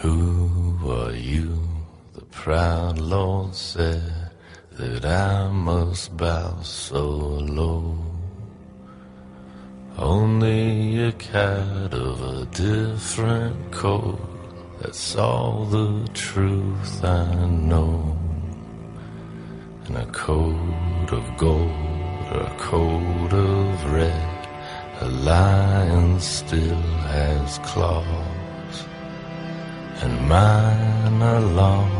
who are you? The proud Lord said that I must bow so low. Only a cat of a different coat. That's all the truth I know. And a coat of gold or a coat of red. A lion still has claws. And mine are long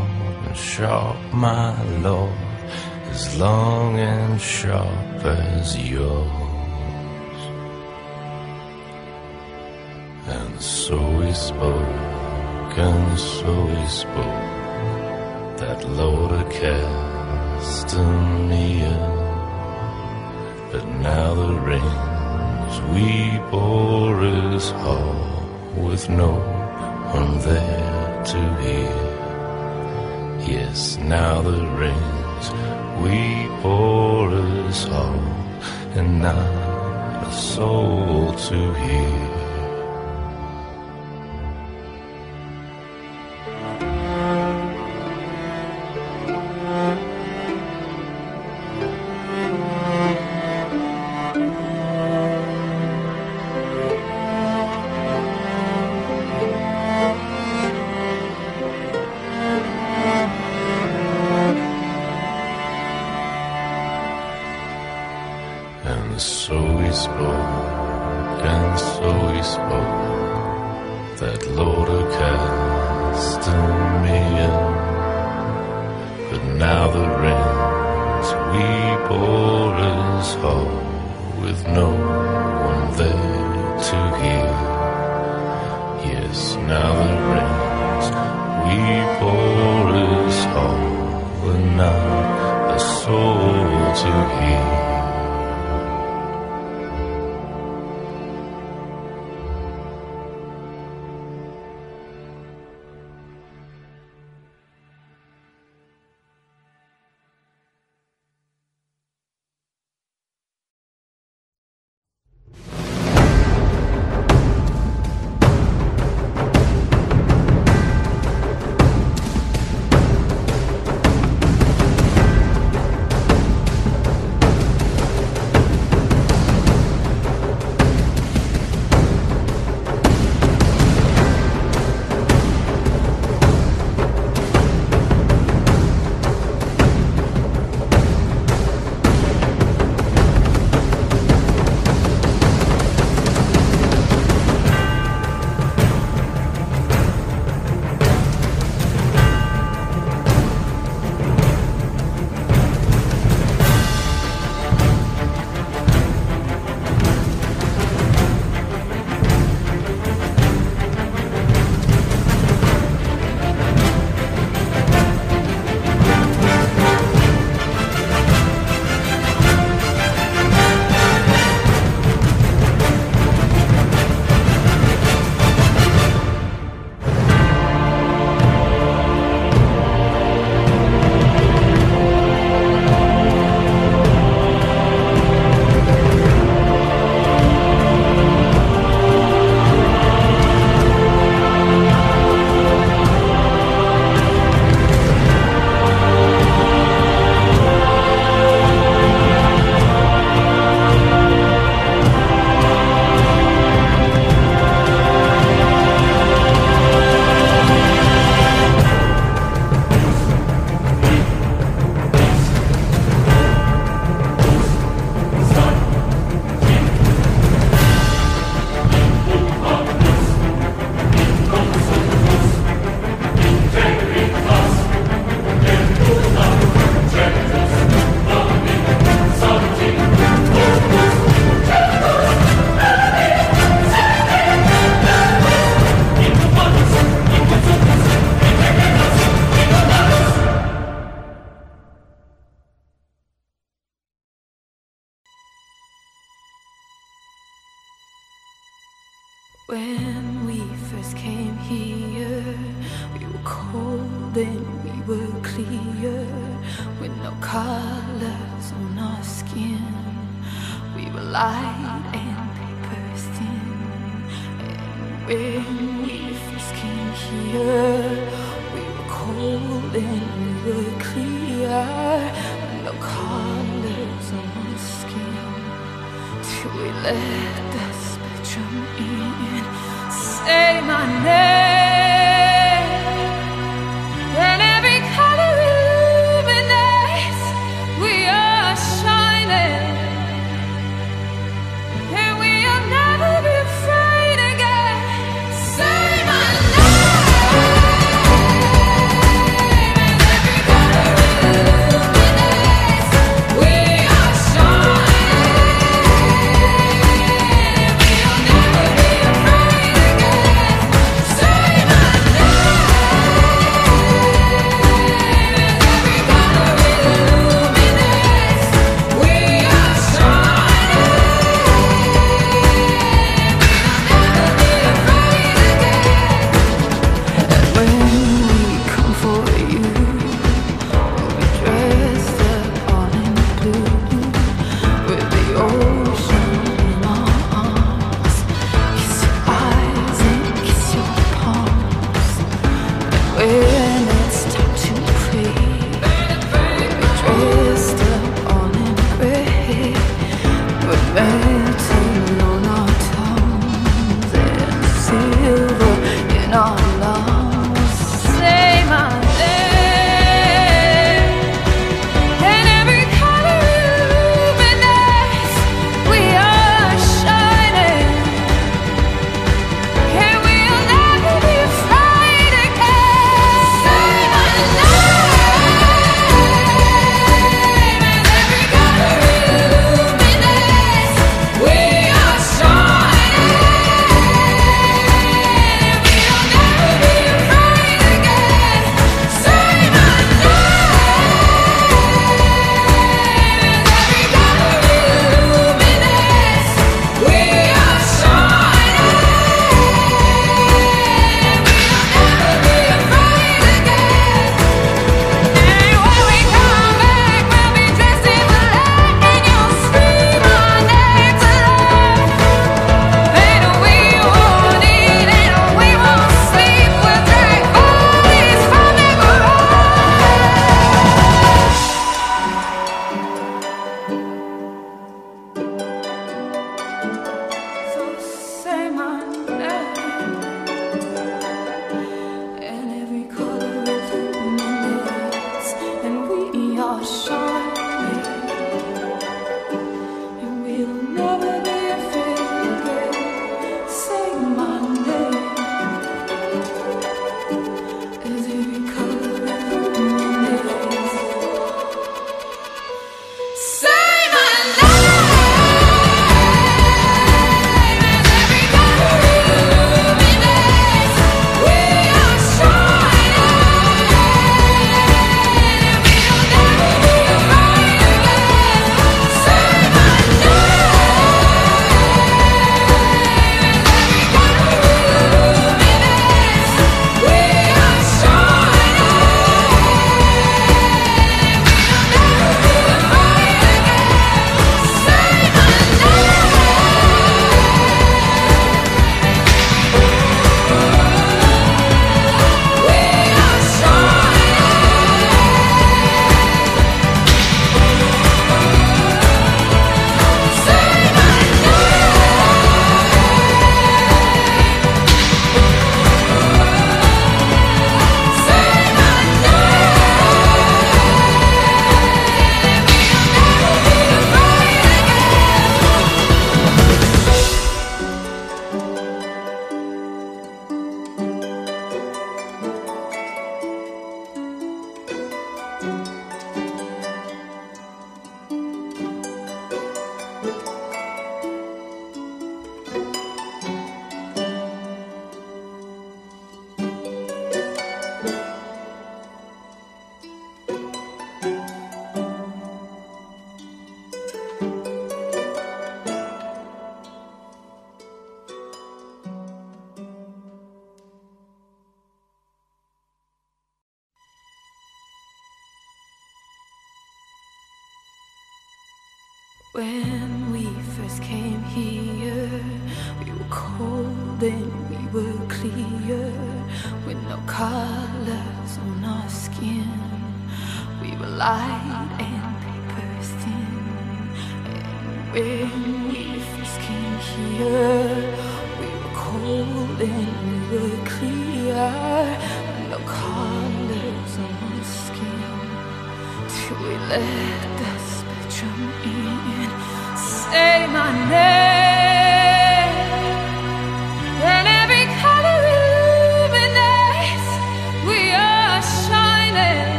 and sharp, my lord. As long and sharp as yours. And so we spoke, and so we spoke, that Castamere. But now the rains we bore is hall, with no one there to hear. Yes, now the rains we pour us hall, and not a soul to hear. Soul to hear.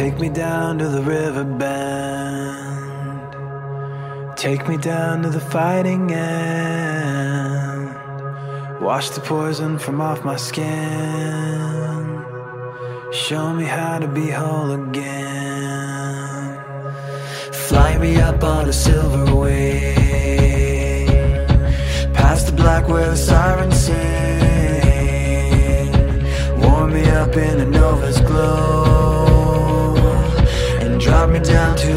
Take me down to the river bend. Take me down to the fighting end. Wash the poison from off my skin. Show me how to be whole again. Fly me up on a silver wing. Past the black where the sirens sing. Warm me up in a nova's glow. down to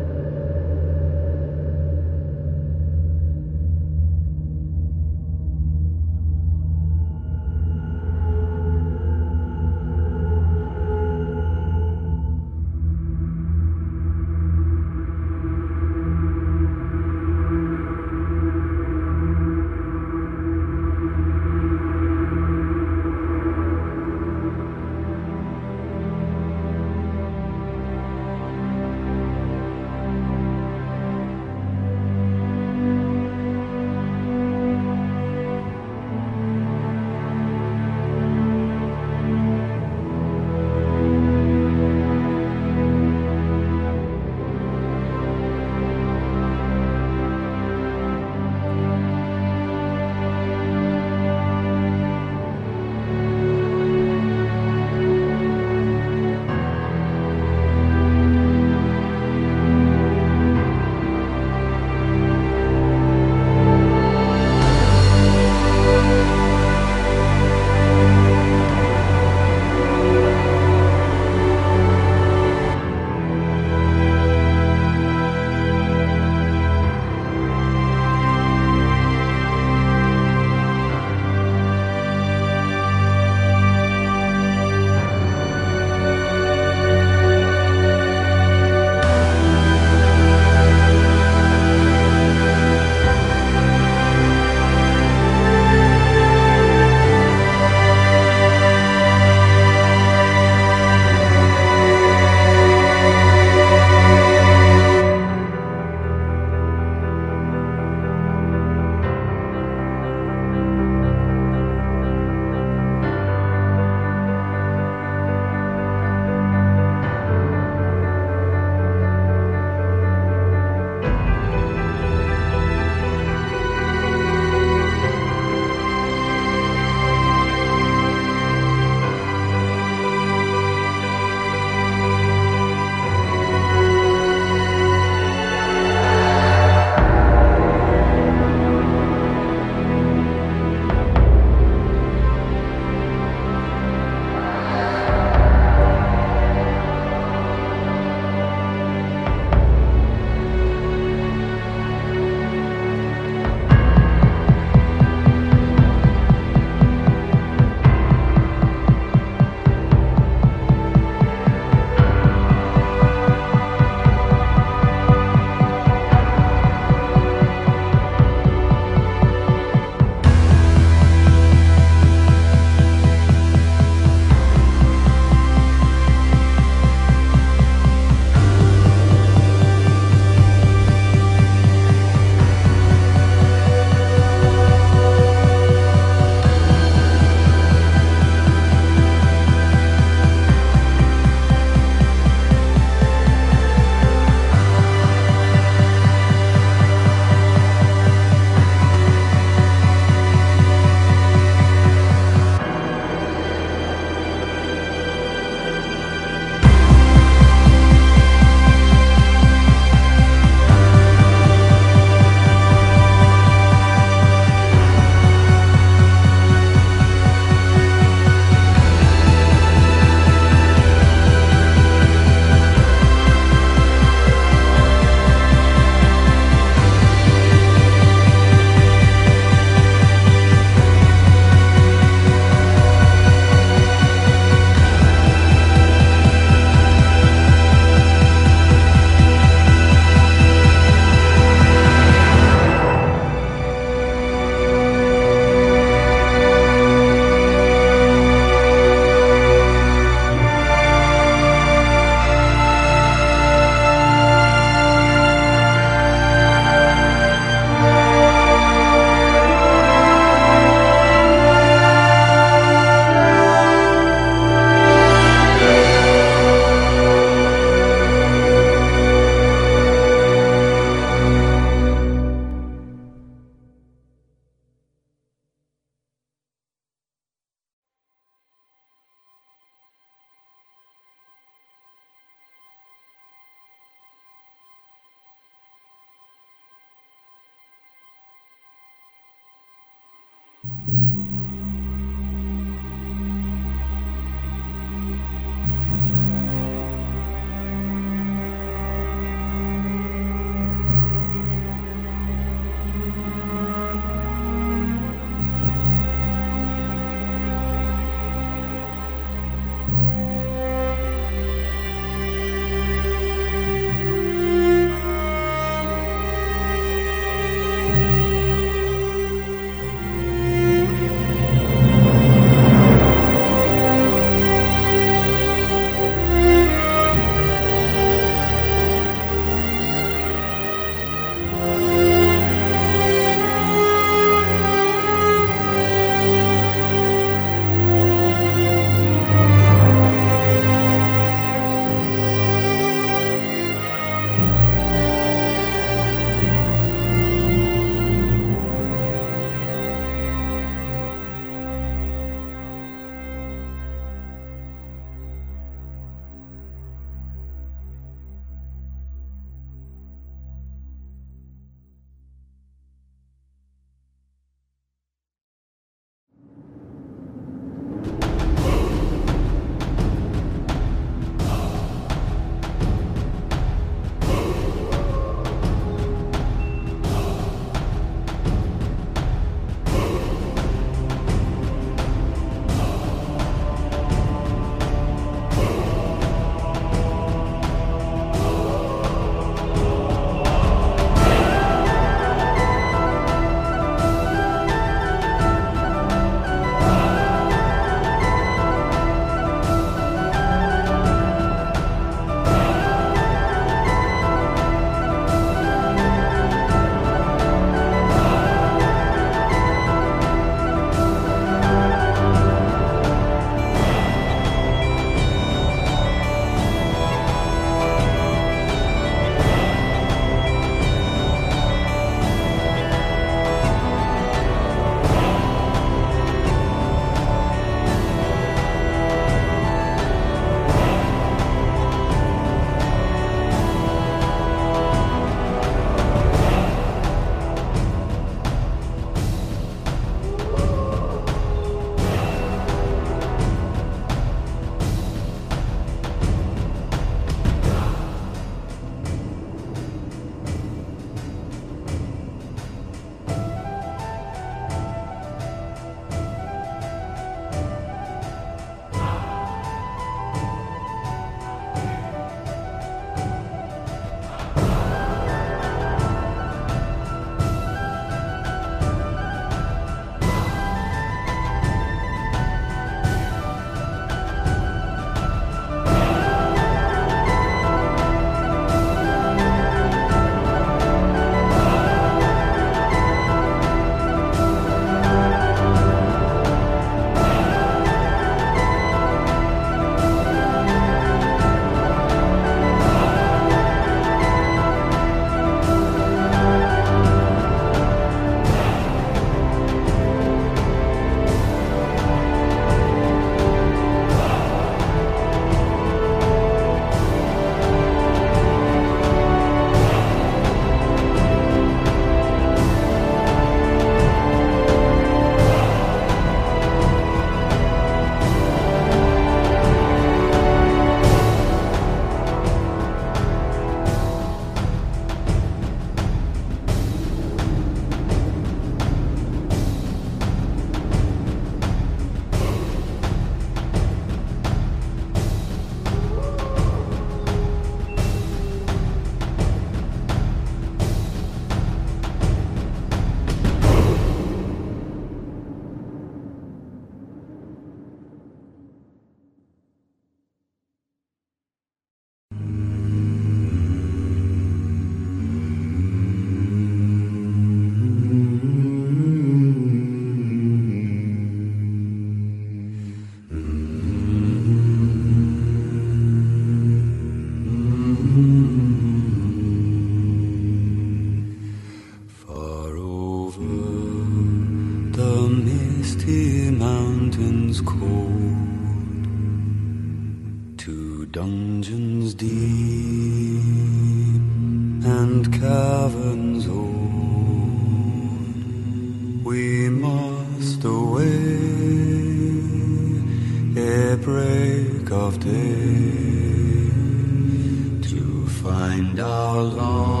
find our long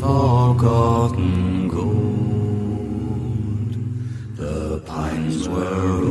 forgotten gold. The pines were